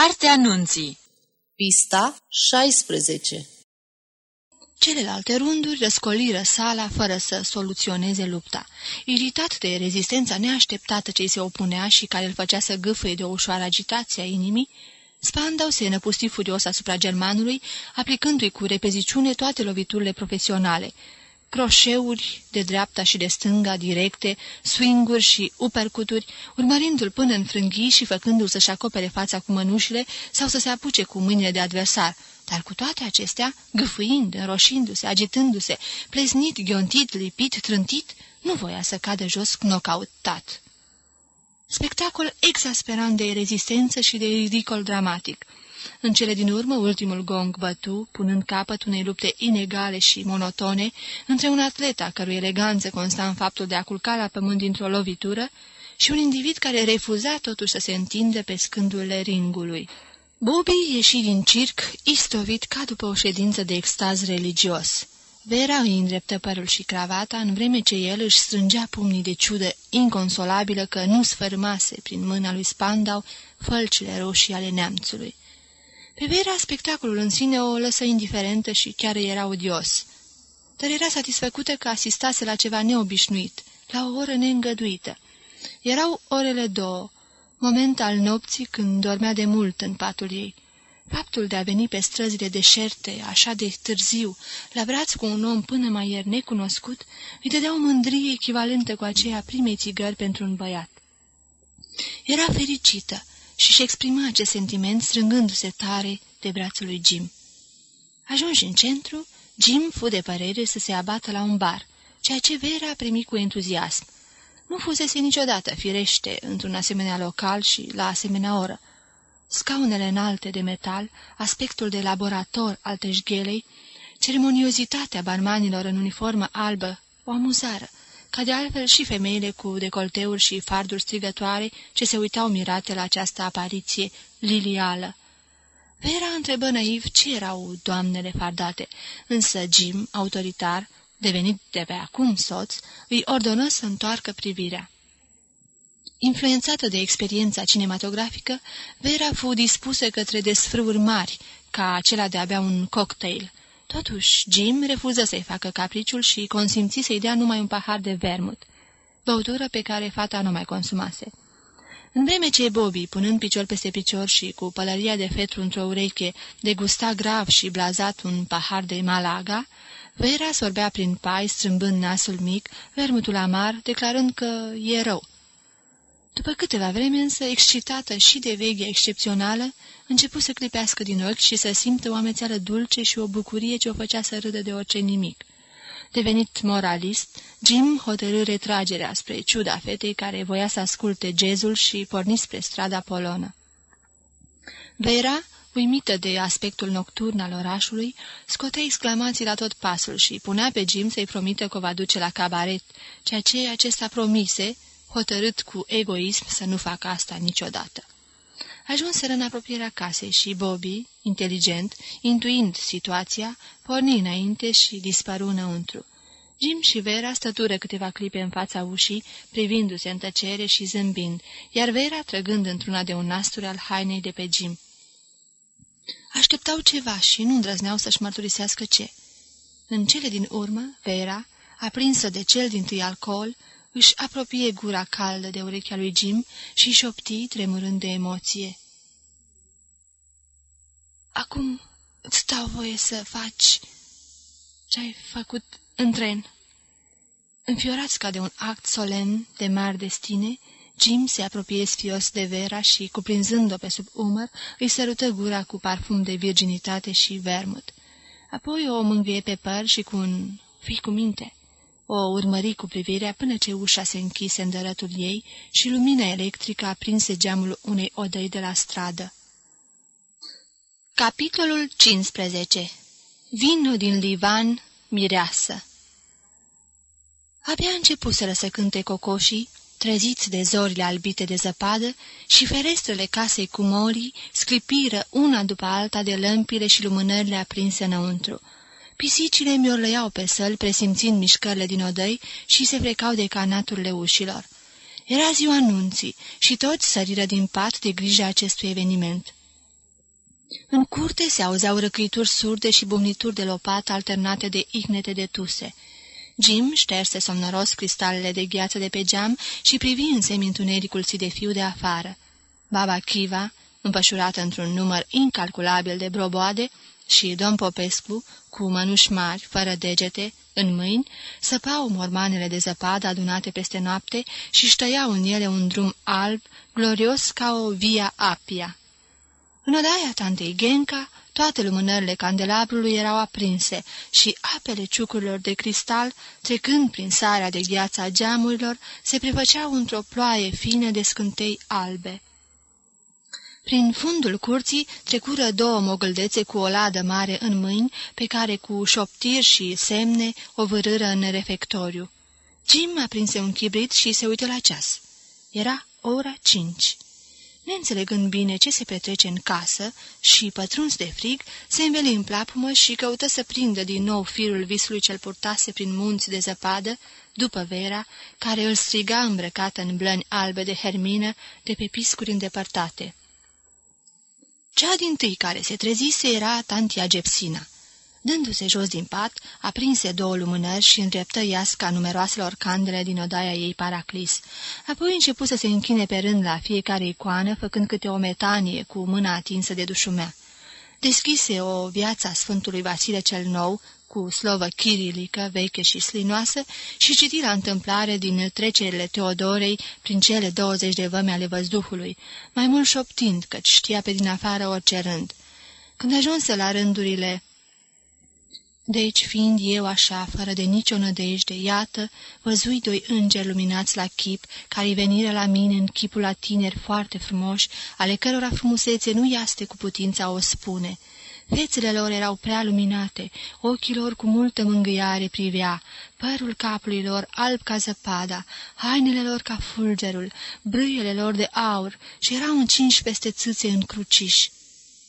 Cartea anunții. Pista 16 Celelalte runduri răscoliră sala fără să soluționeze lupta. Iritat de rezistența neașteptată ce se opunea și care îl făcea să gâfâie de o ușoară agitație a inimii, Spandau se năpusti furios asupra germanului, aplicându-i cu repeziciune toate loviturile profesionale, croșeuri de dreapta și de stânga directe, swinguri și upercuturi, urmărindu-l până în frânghii și făcându-l să-și acopere fața cu mănușile sau să se apuce cu mâinile de adversar, dar cu toate acestea, gâfâind, înroșindu-se, agitându-se, pleznit, ghiontit, lipit, trântit, nu voia să cadă jos knocautat. Spectacol exasperant de rezistență și de ridicol dramatic. În cele din urmă, ultimul gong bătu, punând capăt unei lupte inegale și monotone între un atlet a cărui eleganță consta în faptul de a culca la pământ dintr-o lovitură și un individ care refuza totuși să se întinde pe scândurile ringului. Bobby ieși din circ, istovit ca după o ședință de extaz religios. Vera îi îndreptă părul și cravata, în vreme ce el își strângea pumnii de ciudă inconsolabilă că nu sfărmase prin mâna lui Spandau fălcile roșii ale neamțului. Pe Vera, spectacolul în sine o lăsă indiferentă și chiar era odios. Dar era satisfăcută că asistase la ceva neobișnuit, la o oră neîngăduită. Erau orele două, moment al nopții când dormea de mult în patul ei. Faptul de a veni pe străzile deșerte, așa de târziu, la braț cu un om până mai ieri necunoscut, îi dădea o mândrie echivalentă cu aceea primei țigări pentru un băiat. Era fericită și-și exprima acest sentiment strângându-se tare de brațul lui Jim. Ajunși în centru, Jim fu de părere să se abată la un bar, ceea ce Vera a primit cu entuziasm. Nu fusese niciodată firește într-un asemenea local și la asemenea oră. Scaunele înalte de metal, aspectul de laborator al teșghelei, ceremoniozitatea barmanilor în uniformă albă o amuzară, ca de altfel și femeile cu decolteuri și farduri strigătoare ce se uitau mirate la această apariție lilială. Vera întrebă naiv ce erau doamnele fardate, însă Jim, autoritar, devenit de pe acum soț, îi ordonă să întoarcă privirea. Influențată de experiența cinematografică, Vera fu dispusă către desfrâuri mari, ca acela de a bea un cocktail. Totuși, Jim refuză să-i facă capriciul și consimți să-i dea numai un pahar de vermut, băutură pe care fata nu mai consumase. În vreme ce Bobby, punând picior peste picior și cu pălăria de fetru într-o ureche, degusta grav și blazat un pahar de malaga, Vera sorbea prin pai, strâmbând nasul mic, vermutul amar, declarând că e rău. După câteva vreme însă, excitată și de veghia excepțională, începu să clipească din ochi și să simtă o amețeală dulce și o bucurie ce o făcea să râdă de orice nimic. Devenit moralist, Jim hotărâ retragerea spre ciuda fetei care voia să asculte jazzul și porni spre strada polonă. Vera, uimită de aspectul nocturn al orașului, scotea exclamații la tot pasul și punea pe Jim să-i promită că o va duce la cabaret, ceea ce acesta promise, hotărât cu egoism să nu facă asta niciodată. Ajunseră în apropierea casei și Bobby, inteligent, intuind situația, porni înainte și dispăru înăuntru. Jim și Vera stătură câteva clipe în fața ușii, privindu-se în tăcere și zâmbind, iar Vera trăgând într-una de un nasturi al hainei de pe Jim. Așteptau ceva și nu îndrăzneau să-și mărturisească ce. În cele din urmă, Vera, aprinsă de cel din tâi alcool, își apropie gura caldă de urechea lui Jim și șopti, tremurând de emoție. Acum îți dau voie să faci ce ai făcut în tren. Înfiorați ca de un act solemn de mari destine, Jim se apropie sfios de Vera și, cuprinzând-o pe sub umăr, îi sărută gura cu parfum de virginitate și vermut. Apoi o mângâie pe păr și cu un... fii cu minte!" O urmări cu privirea până ce ușa se închise în dărătul ei și lumina electrică aprinse geamul unei odăi de la stradă. Capitolul 15 Vinul din Livan, mireasă Abia începuseră să cânte cocoșii, treziți de zorile albite de zăpadă și ferestrele casei cu morii sclipiră una după alta de lămpile și lumânările aprinse înăuntru. Pisicile miorlăiau pe săl, presimțind mișcările din odăi și se frecau de canaturile ușilor. Era ziua anunții și toți săriră din pat de grija acestui eveniment. În curte se auzeau răcrituri surde și bumnituri de lopată alternate de ignete de tuse. Jim șterse somnoros cristalele de gheață de pe geam și privi în semintunericul fiu de afară. Baba Kiva, împășurată într-un număr incalculabil de broboade, și domn Popescu, cu mănuși mari, fără degete, în mâini, săpau mormanele de zăpadă adunate peste noapte și ștăiau în ele un drum alb, glorios ca o via apia. În odaia tantei Genca, toate lumânările candelabrului erau aprinse și apele ciucurilor de cristal, trecând prin sarea de gheață a geamurilor, se prefăceau într-o ploaie fină de scântei albe. Prin fundul curții trecură două mogâldețe cu o ladă mare în mâini, pe care cu șoptiri și semne o vârâră în refectoriu. Jim aprinse un chibrit și se uită la ceas. Era ora cinci. Neînțelegând bine ce se petrece în casă și, pătruns de frig, se înveli în plapumă și căută să prindă din nou firul visului ce-l purtase prin munți de zăpadă, după Vera, care îl striga îmbrăcată în blăni albe de hermină de pe piscuri îndepărtate. Cea din tâi care se trezise era tantia Gepsina. Dându-se jos din pat, aprinse două lumânări și îndreptă iasca numeroaselor candele din odaia ei paraclis. Apoi începu să se închine pe rând la fiecare icoană, făcând câte o metanie cu mâna atinsă de dușumea. Deschise o viață a Sfântului Vasile cel Nou, cu slovă chirilică, veche și slinoasă, și citi la întâmplare din trecerile Teodorei prin cele douăzeci de vămi ale văzduhului, mai mult șoptind, căci știa pe din afară orice rând. Când ajunse la rândurile deci, fiind eu așa, fără de nicio nădejde, iată, văzui doi îngeri luminați la chip, care veniră la mine în chipul la tineri foarte frumoși, ale cărora frumusețe nu iaste cu putința o spune. Fețele lor erau prea luminate, ochii lor cu multă mângâiare privea, părul capului lor alb ca zăpada, hainele lor ca fulgerul, brâiele lor de aur și erau încinși peste țâțe în cruciși.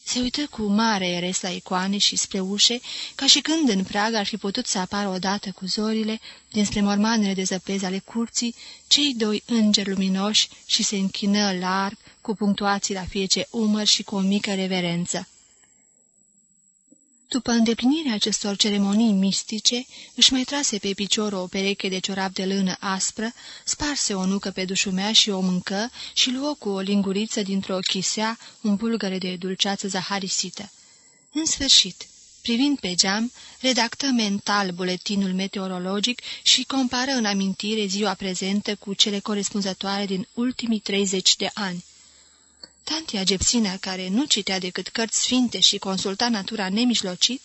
Se uită cu mare eres la icoane și spre ușe, ca și când în prag ar fi putut să apară odată cu zorile, dinspre mormanele de zăpezi ale curții, cei doi îngeri luminoși și se închină larg, cu punctuații la fiece umăr și cu o mică reverență. După îndeplinirea acestor ceremonii mistice, își mai trase pe picior o pereche de ciorap de lână aspră, sparse o nucă pe dușumea și o mâncă și luă cu o linguriță dintr-o chisea un bulgăre de dulceață zaharisită. În sfârșit, privind pe geam, redactă mental buletinul meteorologic și compară în amintire ziua prezentă cu cele corespunzătoare din ultimii 30 de ani. Tantia Gepsina, care nu citea decât cărți sfinte și consulta natura nemijlocit,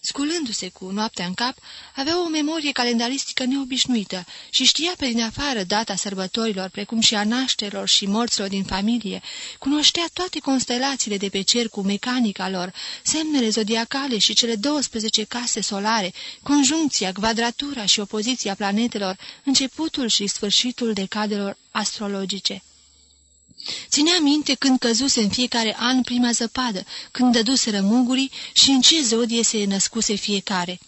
sculându-se cu noaptea în cap, avea o memorie calendaristică neobișnuită și știa pe din afară data sărbătorilor, precum și a nașterilor și morților din familie, cunoștea toate constelațiile de pe cer cu mecanica lor, semnele zodiacale și cele 12 case solare, conjuncția, quadratura și opoziția planetelor, începutul și sfârșitul decadelor astrologice. Ținea minte când căzuse în fiecare an prima zăpadă, când dăduseră mugurii și în ce zodie se născuse fiecare.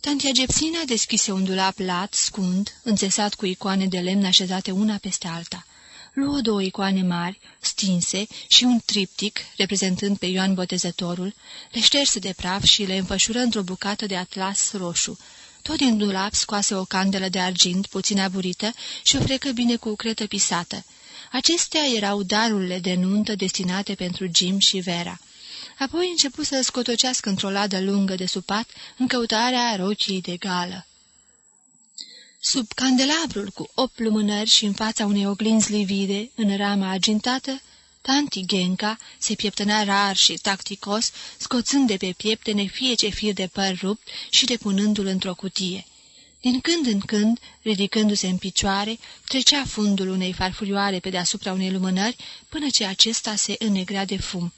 Tantia Gepsina deschise un dulap lat, scund, înțesat cu icoane de lemn așezate una peste alta. Luă două icoane mari, stinse, și un triptic, reprezentând pe Ioan Botezătorul, le șterse de praf și le înfășură într-o bucată de atlas roșu. Tot din dulap scoase o candelă de argint, puțin aburită, și o frecă bine cu cretă pisată. Acestea erau darurile de nuntă destinate pentru Jim și Vera. Apoi începu să scotocească într-o ladă lungă de supat în căutarea rocii de gală. Sub candelabrul cu opt lumânări și în fața unei oglinzi livide, în rama agintată, Tanti Genca se pieptăna rar și tacticos, scoțând de pe pieptene fie ce fir de păr rupt și depunându-l într-o cutie. Din când în când, ridicându-se în picioare, trecea fundul unei farfurioare pe deasupra unei lumânări, până ce acesta se înnegrea de fum.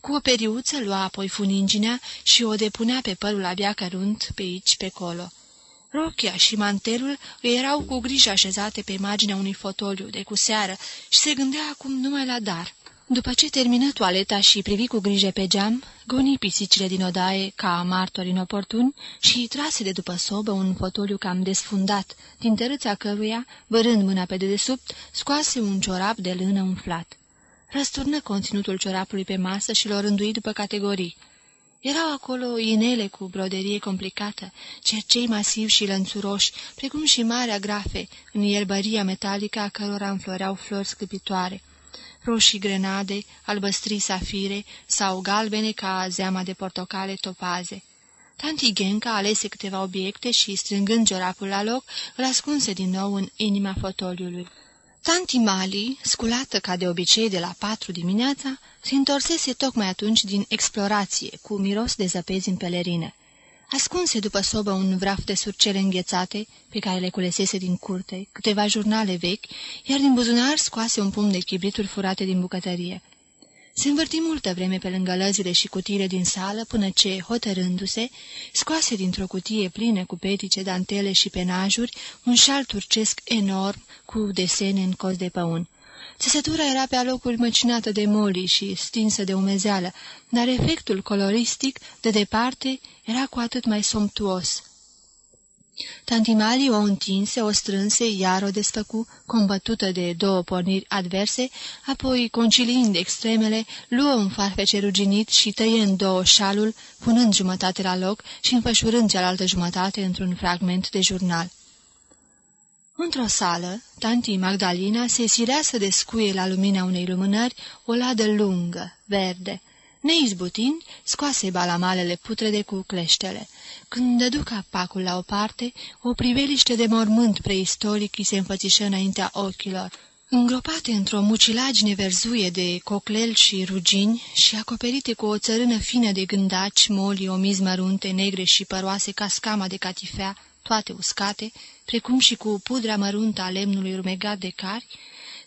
Cu o periuță lua apoi funinginea și o depunea pe părul abia cărunt pe aici, pe colo. Rochia și mantelul îi erau cu grijă așezate pe marginea unui fotoliu de cu seară și se gândea acum numai la dar. După ce termină toaleta și privi cu grijă pe geam, goni pisicile din odaie ca martori inoportuni și trase de după sobă un fotoliu cam desfundat, din tărâța căruia, vărând mâna pe dedesubt, scoase un ciorap de lână umflat. Răsturnă conținutul ciorapului pe masă și l-o rândui după categorii. Erau acolo inele cu broderie complicată, cercei masivi și lănțuroși, precum și marea grafe, în ierbăria metalică a cărora înfloreau flori sclipitoare, roșii grenade, albăstrii safire sau galbene ca zeama de portocale topaze. Tanti Genca alese câteva obiecte și, strângând ciorapul la loc, îl ascunse din nou în inima fotoliului. Tanti Mali, sculată ca de obicei de la patru dimineața, se întorsese tocmai atunci din explorație, cu miros de zăpezi în pelerină. Ascunse după sobă un vraf de surcele înghețate, pe care le culesese din curte, câteva jurnale vechi, iar din buzunar scoase un pumn de chibrituri furate din bucătărie. Se învârti multă vreme pe lângă lăzile și cutiile din sală, până ce, hotărându-se, scoase dintr-o cutie plină cu petice, dantele și penajuri un șal turcesc enorm cu desene în cos de păun. Țesătura era pe alocuri măcinată de moli și stinsă de umezeală, dar efectul coloristic, de departe, era cu atât mai somptuos. Tantimali o întinse, o strânse, iar o desfăcu, combătută de două porniri adverse, apoi, conciliind extremele, luă un farfece ruginit și tăie în două șalul, punând jumătate la loc și înfășurând cealaltă jumătate într-un fragment de jurnal. Într-o sală, tanti Magdalena se sirea să descuie la lumina unei lumânări o ladă lungă, verde. Neizbutind, scoase balamalele putrede cu cleștele. Când dădu capacul la o parte, o priveliște de mormânt preistoric îi se înfățișă înaintea ochilor. Îngropate într-o mucilagine verzuie de coclel și rugini și acoperite cu o țărână fină de gândaci, moli, omizi mărunte, negre și păroase ca scama de catifea, toate uscate, precum și cu pudra măruntă a lemnului urmegat de cari,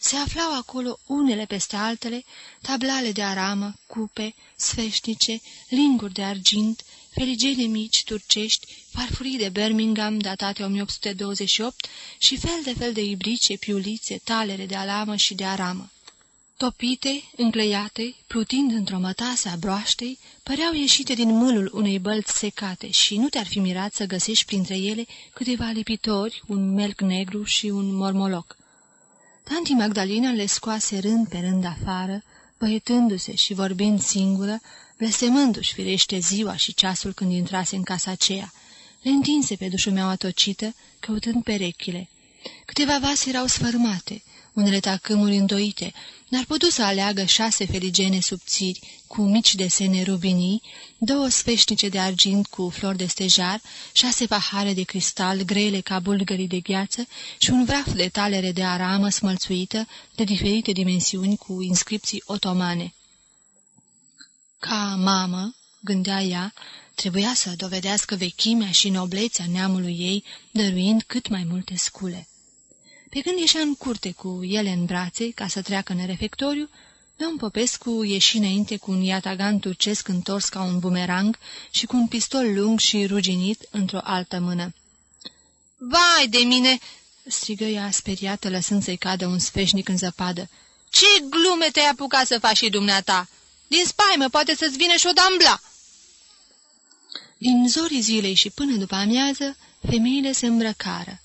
se aflau acolo unele peste altele, tablale de aramă, cupe, sfeșnice, linguri de argint, feligene mici turcești, farfurii de Birmingham datate 1828 și fel de fel de ibrice, piulițe, talere de alamă și de aramă. Topite, încleiate, plutind într-o mătase a broaștei, păreau ieșite din mâlul unei bălți secate și nu te-ar fi mirat să găsești printre ele câteva lipitori, un melc negru și un mormoloc. Tanti Magdalena le scoase rând pe rând afară, băietându-se și vorbind singură, blestemându-și firește ziua și ceasul când intrase în casa aceea. Le întinse pe dușumeaua tocită, căutând perechile. Câteva vase erau sfărmate, unele tacâmuri îndoite, n-ar putut să aleagă șase feligene subțiri cu mici desene rubinii, două sfeșnice de argint cu flori de stejar, șase pahare de cristal grele ca bulgării de gheață și un vraf de talere de aramă smălțuită de diferite dimensiuni cu inscripții otomane. Ca mamă, gândea ea, trebuia să dovedească vechimea și noblețea neamului ei, dăruind cât mai multe scule. Pe când ieșea în curte cu ele în brațe, ca să treacă în refectoriu, Domn Popescu ieși înainte cu un iatagan turcesc întors ca un bumerang și cu un pistol lung și ruginit într-o altă mână. Vai de mine!" strigă ea speriată, lăsând să-i cadă un sfeșnic în zăpadă. Ce glume te-ai apucat să faci și dumneata? Din spaimă poate să-ți vină și o dambla!" Din zorii zilei și până după amiază, femeile se îmbrăcară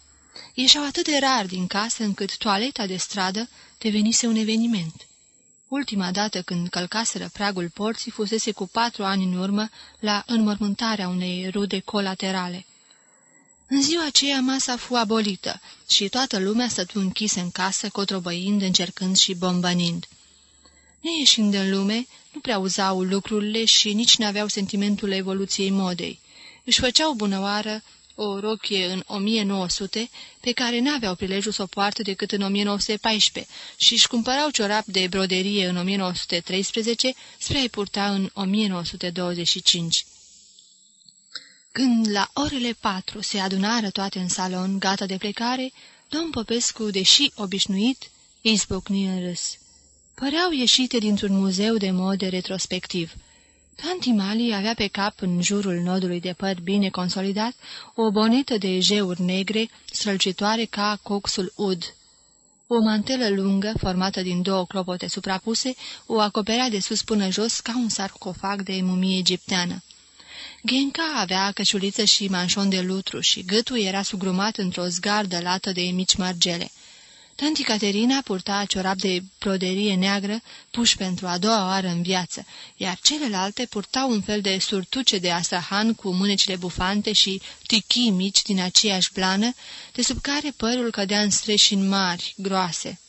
ieșeau atât de rar din casă încât toaleta de stradă devenise un eveniment. Ultima dată când călcaseră pragul porții fusese cu patru ani în urmă la înmormântarea unei rude colaterale. În ziua aceea masa fu abolită și toată lumea stătu închisă în casă, cotrobăind, încercând și bombănind. Neieșind în lume, nu prea uzau lucrurile și nici n-aveau sentimentul evoluției modei. Își făceau bunăoară o rochie în 1900, pe care n-aveau prilejul să o poartă decât în 1914 și își cumpărau ciorap de broderie în 1913 spre a-i purta în 1925. Când la orele patru se adunară toate în salon, gata de plecare, domn Popescu, deși obișnuit, izbucni în râs. Păreau ieșite dintr-un muzeu de mode retrospectiv – Tanti Mali avea pe cap, în jurul nodului de păr bine consolidat, o bonetă de jeuri negre, strălcitoare ca coxul ud. O mantelă lungă, formată din două clopote suprapuse, o acoperea de sus până jos ca un sarcofag de mumie egipteană. Genca avea căciuliță și manșon de lutru și gâtul era sugrumat într-o zgardă lată de mici margele. Tanti Caterina purta ciorap de broderie neagră, puși pentru a doua oară în viață, iar celelalte purtau un fel de surtuce de asahan cu mânecile bufante și tichii mici din aceeași blană, de sub care părul cădea în streșini mari, groase.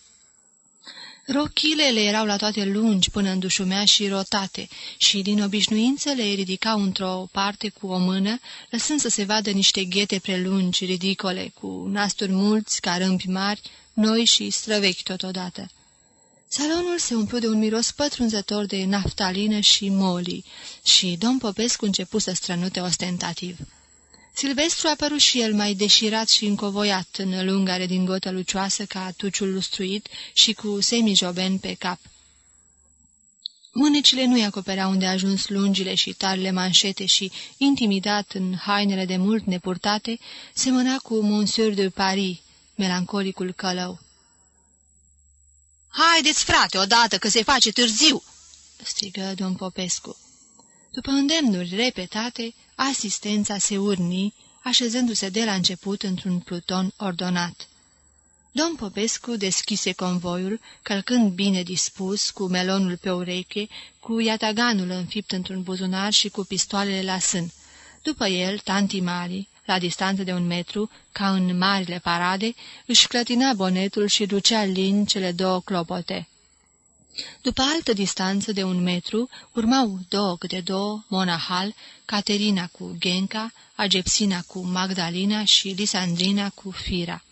Rochile le erau la toate lungi până în dușumea și rotate și din obișnuință le ridicau într-o parte cu o mână, lăsând să se vadă niște ghete prelungi, ridicole, cu nasturi mulți, ca râmpi mari, noi și străvechi totodată. Salonul se umplu de un miros pătrunzător de naftalină și moli și domn Popescu începu să strănute ostentativ. Silvestru a părut și el mai deșirat și încovoiat în lungare din gotă lucioasă ca tuciul lustruit și cu semijoben pe cap. Mânecile nu-i acopereau unde ajuns lungile și tarile manșete și, intimidat în hainele de mult nepurtate, semăna cu Monsieur de Paris, melancolicul călău. Haideți, frate, odată, că se face târziu!" strigă domn Popescu. După îndemnuri repetate, asistența se urni, așezându-se de la început într-un pluton ordonat. Domn Popescu deschise convoiul, călcând bine dispus, cu melonul pe ureche, cu iataganul înfipt într-un buzunar și cu pistoalele la sân. După el, tanti Mari, la distanță de un metru, ca în marile parade, își clătina bonetul și ducea lin cele două clopote. După altă distanță de un metru, urmau două câte două, Monahal, Caterina cu Genca, Agepsina cu Magdalena și Lisandrina cu Fira.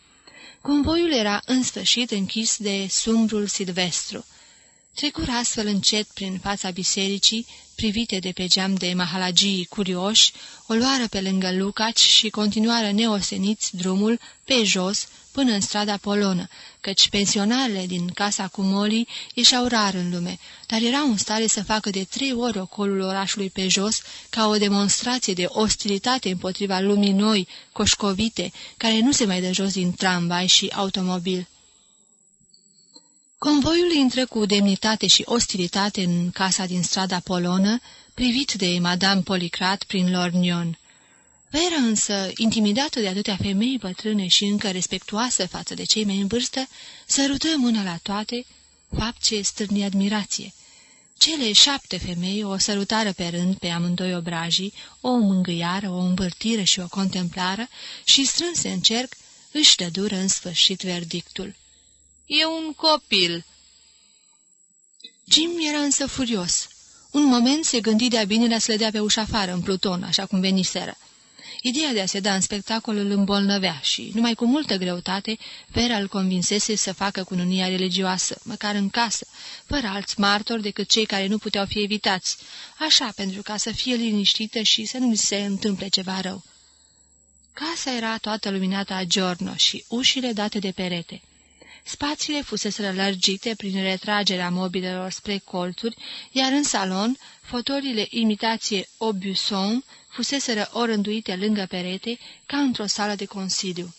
Convoiul era în sfârșit închis de sumbrul silvestru. Trecură astfel încet prin fața bisericii, privite de pe geam de mahalagii curioși, o luară pe lângă Lucaci și continuară neoseniți drumul pe jos până în strada Polonă, căci pensionarele din casa cu molii ieșeau rar în lume, dar erau în stare să facă de trei ori ocolul orașului pe jos, ca o demonstrație de ostilitate împotriva lumii noi, coșcovite, care nu se mai dă jos din tramvai și automobil. Convoiul intră cu demnitate și ostilitate în casa din strada Polonă, privit de Madame Policrat prin Lornion. Vera însă, intimidată de atâtea femei bătrâne și încă respectuoasă față de cei mai în vârstă, sărută mâna la toate, fapt ce stârni admirație. Cele șapte femei o sărutară pe rând pe amândoi obrajii, o mângâiară, o învârtire și o contemplară și, strânse în cerc, își dădură în sfârșit verdictul. E un copil." Jim era însă furios. Un moment se gândi de-a binelea să le dea pe ușa afară, în pluton, așa cum veniseră. Ideea de a se da în spectacol îl îmbolnăvea și, numai cu multă greutate, Vera îl convinsese să facă cununia religioasă, măcar în casă, fără alți martori decât cei care nu puteau fi evitați, așa pentru ca să fie liniștită și să nu se întâmple ceva rău. Casa era toată luminată a giorno și ușile date de perete. Spațiile fusese lărgite prin retragerea mobilelor spre colțuri, iar în salon, fotolile imitație Aubusson fuseseră orânduite lângă perete, ca într-o sală de consiliu.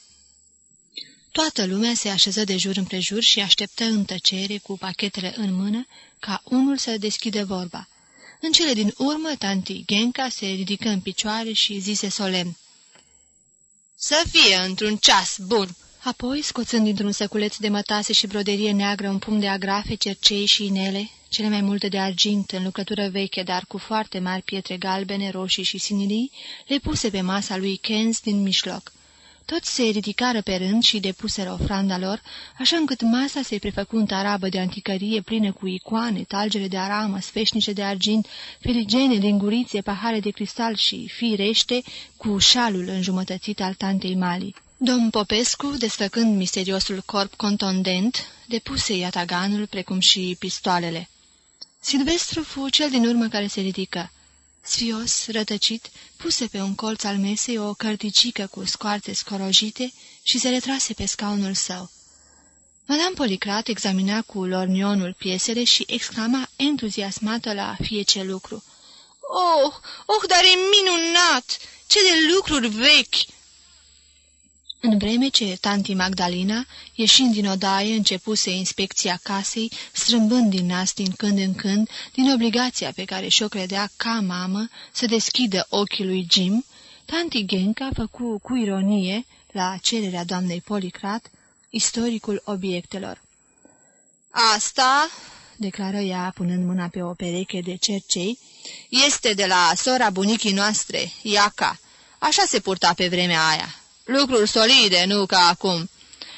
Toată lumea se așeză de jur împrejur și așteptă în tăcere, cu pachetele în mână, ca unul să deschidă vorba. În cele din urmă, tanti Genca se ridică în picioare și zise solemn. Să fie într-un ceas bun!" Apoi, scoțând dintr-un săculeț de mătase și broderie neagră un pumn de agrafe, cercei și inele, cele mai multe de argint, în lucrătură veche, dar cu foarte mari pietre galbene, roșii și sinilii, le puse pe masa lui Kenz din mijloc. Toți se ridicară pe rând și depuseră ofranda lor, așa încât masa se prefăcu în tarabă de anticărie plină cu icoane, talgere de aramă, sfeșnice de argint, filigene, lingurițe, pahare de cristal și, firește, cu șalul înjumătățit al tantei Mali. Domn Popescu, desfăcând misteriosul corp contondent, depuse iataganul precum și pistoalele. Silvestru fu cel din urmă care se ridică. Sfios, rătăcit, puse pe un colț al mesei o cărticică cu scoarte scorojite și se retrase pe scaunul său. Madame Policrat examina cu lornionul piesele și exclama entuziasmată la fiece lucru. Oh, oh, dar e minunat! Ce de lucruri vechi! În vreme ce tanti Magdalena, ieșind din odaie, începuse inspecția casei, strâmbând din nas din când în când, din obligația pe care și-o credea ca mamă să deschidă ochii lui Jim, tanti Genca făcu cu ironie, la cererea doamnei Policrat, Istoricul obiectelor Asta, declară ea punând mâna pe o pereche de cercei, este de la sora bunicii noastre, Iaca. Așa se purta pe vremea aia. Lucruri solide, nu ca acum.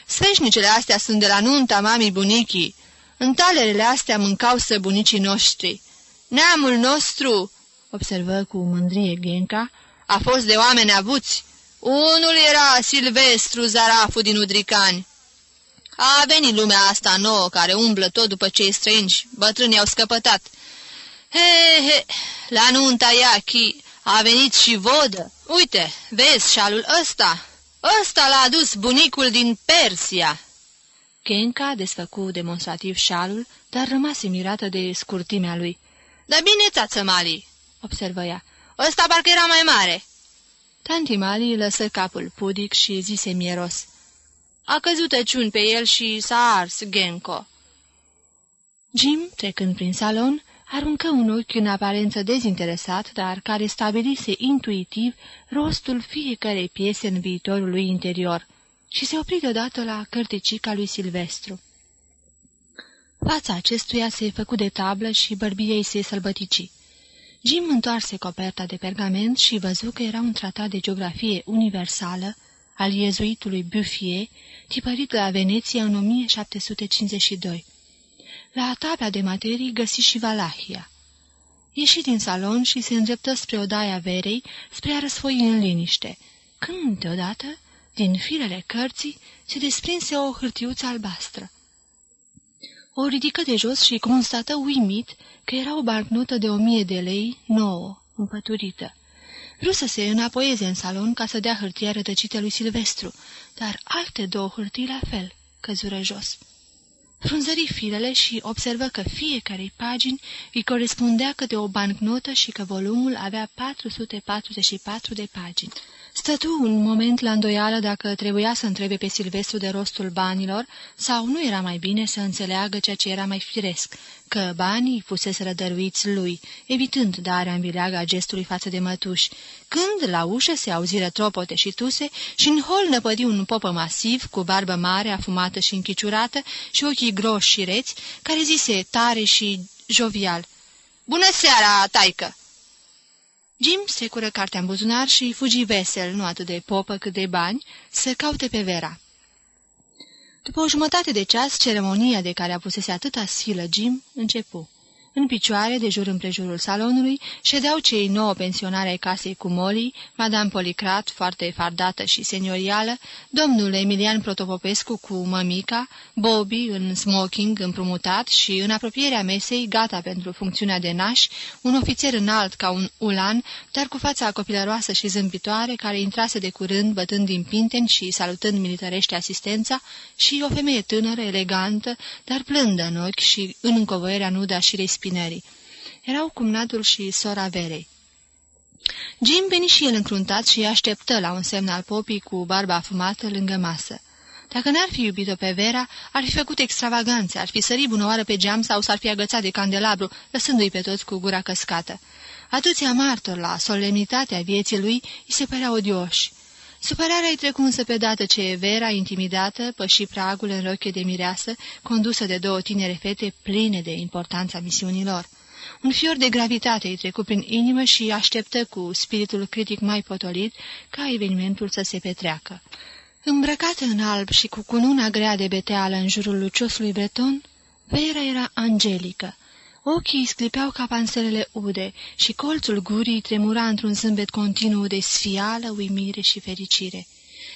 Sfeșnicele astea sunt de la nunta mamii bunicii. În talerele astea mâncau bunicii noștri. Neamul nostru, observă cu mândrie Genca, a fost de oameni avuți. Unul era Silvestru Zarafu din Udricani. A venit lumea asta nouă, care umblă tot după cei străini și bătrânii au scăpătat. He, he, la nunta Iachi a venit și vodă. Uite, vezi șalul ăsta? Ăsta l-a adus bunicul din Persia." Kenka desfăcu demonstrativ șalul, dar rămase mirată de scurtimea lui. Da bine, țață Mali," observă ea. Ăsta parcă era mai mare." Tanti Mali lăsă capul pudic și zise mieros. A căzut tăciun pe el și s-a ars Genco." Jim, trecând prin salon, aruncă un ochi în aparență dezinteresat, dar care stabilise intuitiv rostul fiecarei piese în viitorul lui interior și se opri deodată la cărticica lui Silvestru. Fața acestuia se făcu de tablă și bărbiei se sălbătici. Jim întoarse coperta de pergament și văzu că era un tratat de geografie universală al iezuitului Buffier, tipărit la Veneția în 1752. La tabla de materii găsi și Valahia. Ieși din salon și se îndreptă spre odaia verei, spre a răsfoi în liniște, când, deodată, din firele cărții, se desprinse o hârtiuță albastră. O ridică de jos și constată uimit că era o bancnotă de o mie de lei nouă, împăturită. Vreau să se înapoieze în salon ca să dea hârtia rătăcită lui Silvestru, dar alte două hârtii la fel căzură jos. Frunzări filele și observă că fiecare pagini îi corespundea câte o bancnotă și că volumul avea 444 de pagini. Stătu un moment la îndoială dacă trebuia să întrebe pe Silvestru de rostul banilor sau nu era mai bine să înțeleagă ceea ce era mai firesc, că banii fusese rădăruiți lui, evitând darea în gestului față de mătuși, când la ușă se auziră tropote și tuse și în hol năpădi un popă masiv, cu barbă mare, afumată și închiciurată și ochii groși și reți, care zise tare și jovial, Bună seara, taică!" Jim secură cartea în buzunar și fugi vesel, nu atât de popă cât de bani, să caute pe Vera. După o jumătate de ceas, ceremonia de care a pusese atâta silă Jim începu. În picioare, de jur împrejurul salonului, ședeau cei nouă pensionari ai casei cu Molly, Madame Policrat, foarte fardată și seniorială, domnul Emilian Protopopescu cu mămica, Bobby în smoking împrumutat și, în apropierea mesei, gata pentru funcțiunea de naș, un ofițer înalt ca un ulan, dar cu fața copilăroasă și zâmbitoare, care intrase de curând, bătând din pinten și salutând militarește asistența, și o femeie tânără, elegantă, dar plândă în ochi și în încovoierea nuda și respirată spinării. Erau cumnatul și sora Verei. Jim veni și el încruntat și așteptă la un semn al popii cu barba afumată lângă masă. Dacă n-ar fi iubit-o pe Vera, ar fi făcut extravaganțe, ar fi sărit bunoară pe geam sau s-ar fi agățat de candelabru, lăsându-i pe toți cu gura căscată. Atuția martor la solemnitatea vieții lui îi se părea odioși. Supărarea îi trecu însă pe dată ce Vera, intimidată, păși pragul în roche de mireasă, condusă de două tinere fete pline de importanța misiunilor. Un fior de gravitate îi trecu prin inimă și așteptă cu spiritul critic mai potolit ca evenimentul să se petreacă. Îmbrăcată în alb și cu cununa grea de beteală în jurul luciosului breton, Vera era angelică. Ochii sclipeau ca panselele ude și colțul gurii tremura într-un zâmbet continuu de sfială, uimire și fericire.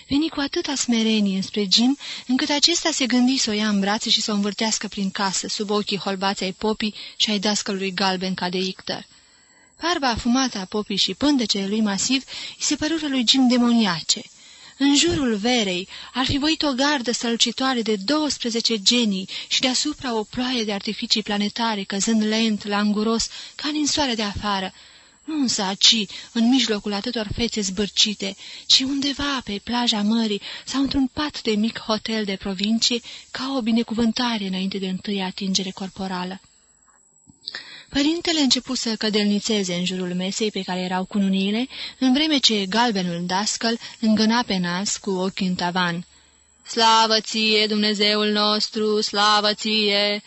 Veni cu atâta smerenie înspre Jim, încât acesta se gândi să o ia în brațe și să o învârtească prin casă, sub ochii holbați ai popii și ai dascălui galben ca de ictăr. Barba afumată a popii și pândecele lui masiv îi se părură lui Jim demoniace – în jurul verei ar fi voit o gardă sălcitoare de 12 genii și deasupra o ploaie de artificii planetare căzând lent, languros, ca în soare de afară, nu însă aci, în mijlocul atâtor fețe zbârcite, ci undeva pe plaja mării sau într-un pat de mic hotel de provincie, ca o binecuvântare înainte de întâia atingere corporală. Părintele începu să cădelnițeze în jurul mesei pe care erau cununiile, în vreme ce galbenul dascăl îngâna pe nas cu ochii în tavan. Slavă ție, Dumnezeul nostru, slavă ție!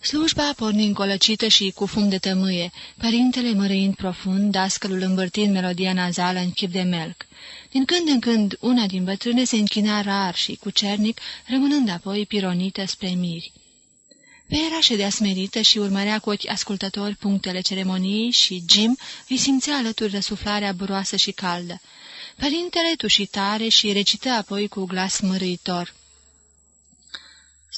Slujba porni încolăcită și cu fum de tămâie, părintele mărăind profund, dascălul învârtind melodia nazală în chip de melc. Din când în când, una din bătrâne se închina rar și cu cernic, rămânând apoi pironită spre miri. Vera ședea smerită și urmărea cu ochi ascultători punctele ceremoniei și Jim îi simțea alături răsuflarea buroasă și caldă. Părintele tuși tare și recită apoi cu glas mărâitor.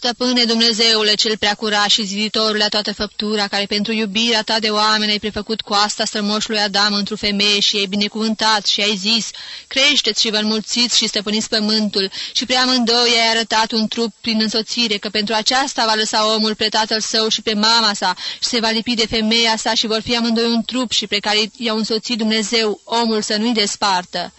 Stăpâne Dumnezeule cel preacurat și ziditorul la toată făptura, care pentru iubirea ta de oameni ai prefăcut coasta strămoșului Adam într-o femeie și ai binecuvântat și ai zis, creșteți și vă înmulțiți și stăpâniți pământul și prea amândoi ai arătat un trup prin însoțire, că pentru aceasta va lăsa omul pe tatăl său și pe mama sa și se va lipi de femeia sa și vor fi amândoi un trup și pe care i-au însoțit Dumnezeu, omul să nu-i despartă.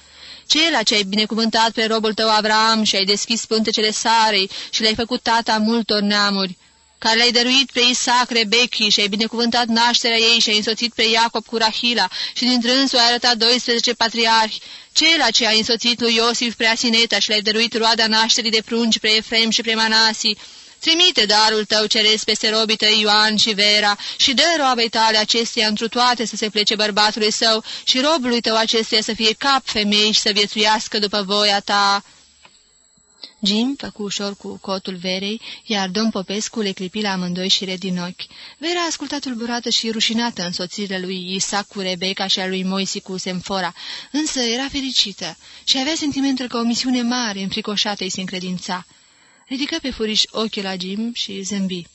Cela ce ai binecuvântat pe robul tău Avram și ai deschis pântecele Sarei și le-ai făcut tata multor neamuri, care le-ai dăruit pe Isaac Rebechii și ai binecuvântat nașterea ei și ai însoțit pe Iacob cu Rahila și din trânsul ai arătat 12 patriarhi, cela ce ai însoțit lui Iosif pe Asineta și le-ai dăruit roada nașterii de prunci pe Efrem și pe Manasi, Trimite darul tău ceresc peste robii tăi Ioan și Vera și dă roabei tale acesteia întru toate să se plece bărbatului său și robului tău acesteia să fie cap femei și să viețuiască după voia ta." Jim făcu ușor cu cotul Verei, iar domn Popescu le clipi la amândoi și din ochi. Vera a ascultat tulburată și rușinată în soțirea lui Isaac cu Rebecca și a lui Moisi cu Semfora, însă era fericită și avea sentimentul că o misiune mare înfricoșată îi se încredința ridică pe furiș ochii la Jim și zâmbi.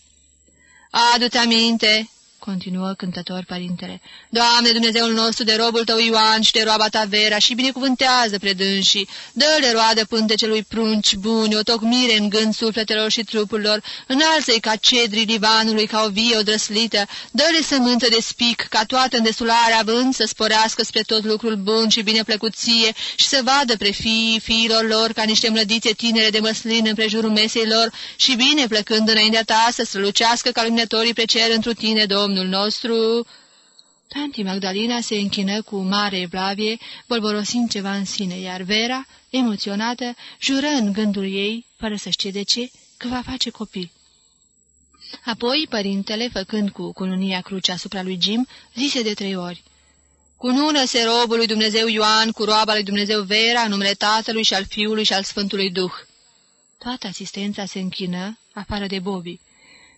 Adu-te aminte!" Continuă cântător părintele. Doamne Dumnezeul nostru, de robul tău Ioan și de roaba ta Vera și binecuvântează predânsii, dă-le roadă pântecelui prunci buni, o tocmire în gând sufletelor și trupurilor, înalță-i ca cedrii Libanului, ca o vie odrăslită, dă-le sămânță de spic, ca toată îndesularea având să sporească spre tot lucrul bun și bine plăcuție și să vadă pre fiii fiilor lor ca niște mlădițe tinere de măslin în prejurul mesei lor și bine plăcând înaintea ta să strălucească ca luminătorii pe cer într tine, Domnul. Domnul nostru... Tanti Magdalena se închină cu mare evlavie, bolborosind ceva în sine, iar Vera, emoționată, jură în gândul ei, fără să știe de ce, că va face copii. Apoi, părintele, făcând cu cununia crucea asupra lui Jim, zise de trei ori, Cunună-se robul lui Dumnezeu Ioan cu roaba lui Dumnezeu Vera, în numele Tatălui și al Fiului și al Sfântului Duh. Toată asistența se închină, afară de Bobby.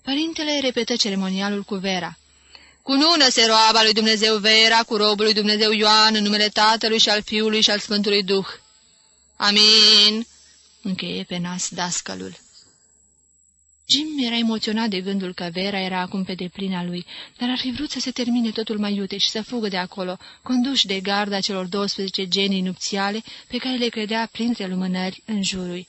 Părintele repetă ceremonialul cu Vera. Cunună-se roaba lui Dumnezeu Vera cu robul lui Dumnezeu Ioan în numele Tatălui și al Fiului și al Sfântului Duh. Amin, încheie pe nas dascălul. Jim era emoționat de gândul că Vera era acum pe deplina lui, dar ar fi vrut să se termine totul mai iute și să fugă de acolo, conduși de garda celor 12 genii nupțiale pe care le credea printre lumânări în jurul.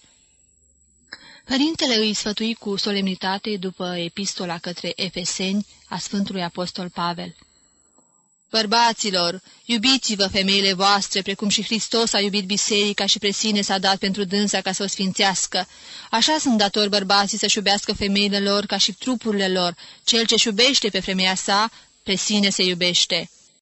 Părintele îi sfătui cu solemnitate după epistola către Efeseni a Sfântului Apostol Pavel. Bărbaților, iubiți-vă femeile voastre, precum și Hristos a iubit biserica și pre sine s-a dat pentru dânsa ca să o sfințească. Așa sunt datori bărbații să-și iubească femeile lor ca și trupurile lor. Cel ce-și iubește pe femeia sa, pe sine se iubește.